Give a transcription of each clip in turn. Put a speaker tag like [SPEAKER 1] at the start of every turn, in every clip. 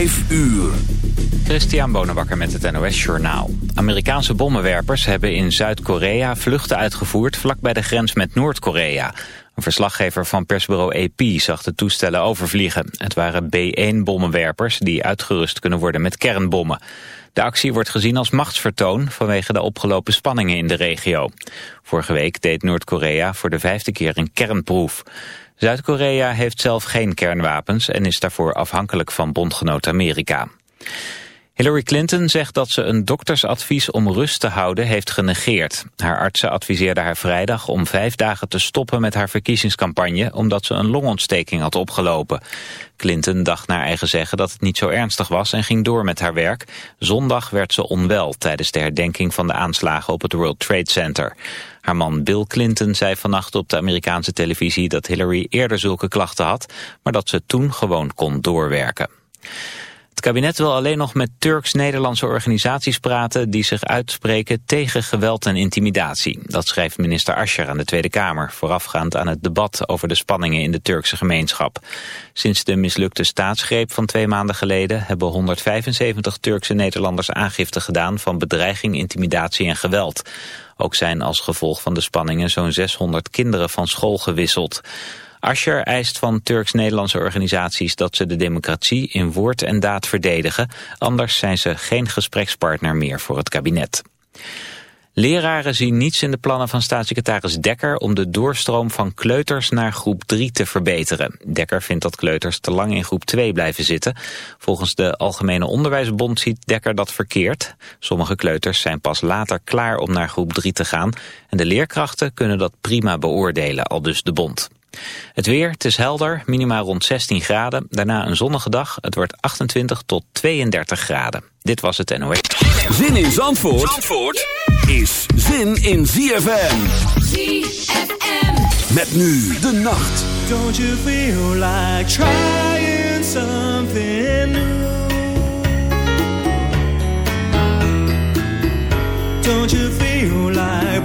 [SPEAKER 1] 5 uur.
[SPEAKER 2] Christian Bonenbakker met het NOS Journaal. Amerikaanse bommenwerpers hebben in Zuid-Korea vluchten uitgevoerd... vlakbij de grens met Noord-Korea. Een verslaggever van persbureau AP zag de toestellen overvliegen. Het waren B-1-bommenwerpers die uitgerust kunnen worden met kernbommen. De actie wordt gezien als machtsvertoon vanwege de opgelopen spanningen in de regio. Vorige week deed Noord-Korea voor de vijfde keer een kernproef. Zuid-Korea heeft zelf geen kernwapens en is daarvoor afhankelijk van bondgenoot Amerika. Hillary Clinton zegt dat ze een doktersadvies om rust te houden heeft genegeerd. Haar artsen adviseerden haar vrijdag om vijf dagen te stoppen met haar verkiezingscampagne omdat ze een longontsteking had opgelopen. Clinton dacht naar eigen zeggen dat het niet zo ernstig was en ging door met haar werk. Zondag werd ze onwel tijdens de herdenking van de aanslagen op het World Trade Center. Haar man Bill Clinton zei vannacht op de Amerikaanse televisie dat Hillary eerder zulke klachten had, maar dat ze toen gewoon kon doorwerken. Het kabinet wil alleen nog met Turks-Nederlandse organisaties praten die zich uitspreken tegen geweld en intimidatie. Dat schrijft minister Ascher aan de Tweede Kamer, voorafgaand aan het debat over de spanningen in de Turkse gemeenschap. Sinds de mislukte staatsgreep van twee maanden geleden hebben 175 Turkse Nederlanders aangifte gedaan van bedreiging, intimidatie en geweld. Ook zijn als gevolg van de spanningen zo'n 600 kinderen van school gewisseld. Ascher eist van Turks-Nederlandse organisaties dat ze de democratie in woord en daad verdedigen. Anders zijn ze geen gesprekspartner meer voor het kabinet. Leraren zien niets in de plannen van staatssecretaris Dekker om de doorstroom van kleuters naar groep 3 te verbeteren. Dekker vindt dat kleuters te lang in groep 2 blijven zitten. Volgens de Algemene Onderwijsbond ziet Dekker dat verkeerd. Sommige kleuters zijn pas later klaar om naar groep 3 te gaan en de leerkrachten kunnen dat prima beoordelen, al dus de bond. Het weer, het is helder, minimaal rond 16 graden. Daarna een zonnige dag, het wordt 28 tot 32 graden. Dit was het NOS.
[SPEAKER 1] Zin in Zandvoort, Zandvoort is zin in ZFM.
[SPEAKER 3] ZFM.
[SPEAKER 1] Met nu de nacht.
[SPEAKER 4] Don't you feel like trying something new? Don't you feel like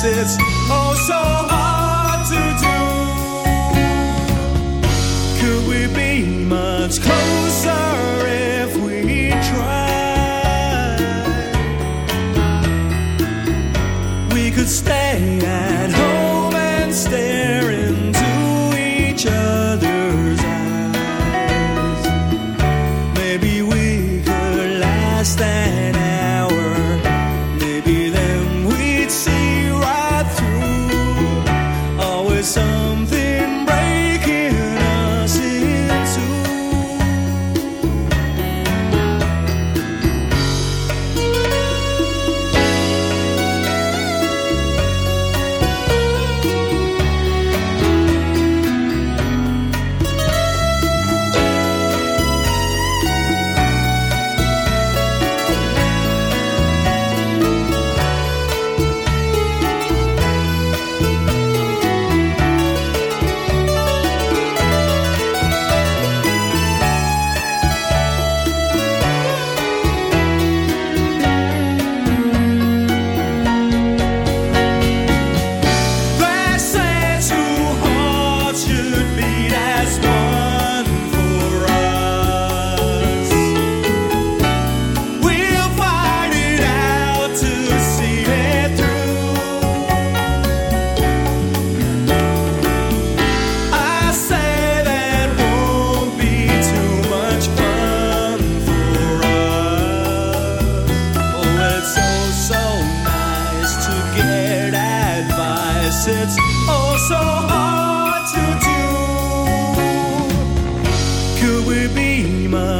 [SPEAKER 4] places. Oh, so.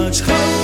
[SPEAKER 4] much
[SPEAKER 3] harder.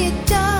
[SPEAKER 3] it does.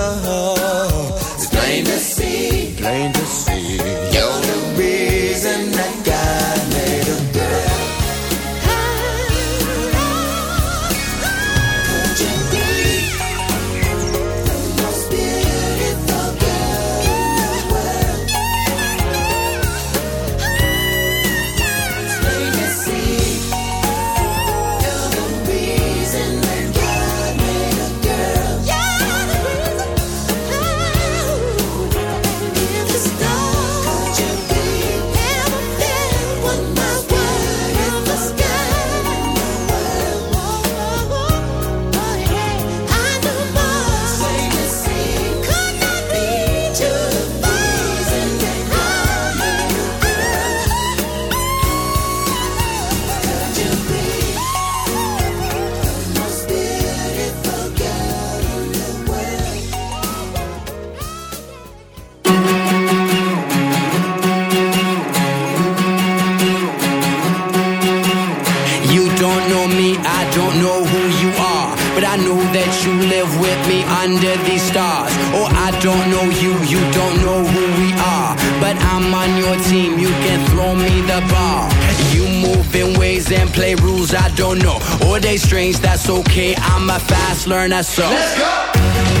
[SPEAKER 5] play rules I don't know. All they strange, that's okay. I'm a fast learner, so. Let's go!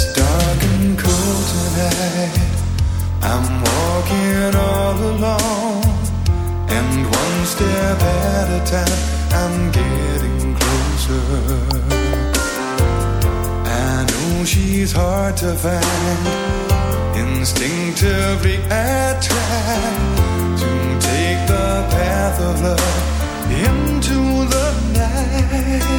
[SPEAKER 6] It's dark and cold tonight. I'm walking all alone, and one step at a time, I'm getting closer. I know she's hard to find. Instinctively, I try to take the path of love into the night.